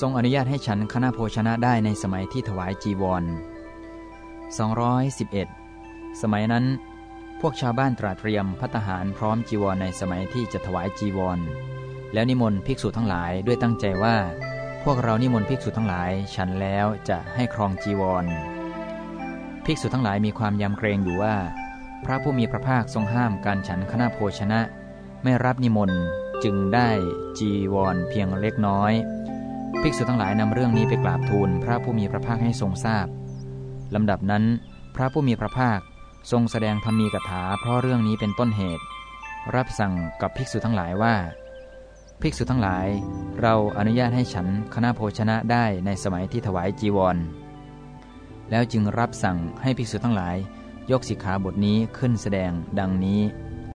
ทรงอนุญาตให้ฉันคณะโภชนะได้ในสมัยที่ถวายจีวร 211 สมัยนั้น พวกชาวบ้านตราเตรียมพัตหารพร้อมจีวรในสมัยที่จะถวายจีวร แล้วนิมนต์ภิกษุทั้งหลายด้วยตั้งใจว่า พวกเรานิมนต์ภิกษุทั้งหลาย ฉันแล้วจะให้ครองจีวร ภิกษุทั้งหลายมีความยำเกรงอยู่ว่า พระผู้มีพระภาคทรงห้ามการฉันคณะโภชนะ ไม่รับนิมนต์จึงได้จีวรเพียงเล็กน้อย ภิกษุทั้งหลายนำเรื่องนี้ไปกราบทูลพระผู้มีพระภาคให้ทรงทราบลำดับนั้นพระผู้มีพระภาคทรงแสดงธรรมีกถาเพราะเรื่องนี้เป็นต้นเหตุ รับสั่งกับภิกษุทั้งหลายว่า ภิกษุทั้งหลาย เราอนุญาตให้ฉันคณะโภชนะได้ในสมัยที่ถวายจีวร แล้วจึงรับสั่งให้ภิกษุทั้งหลาย ยกสิกขาบทนี้ขึ้นแสดงดังนี้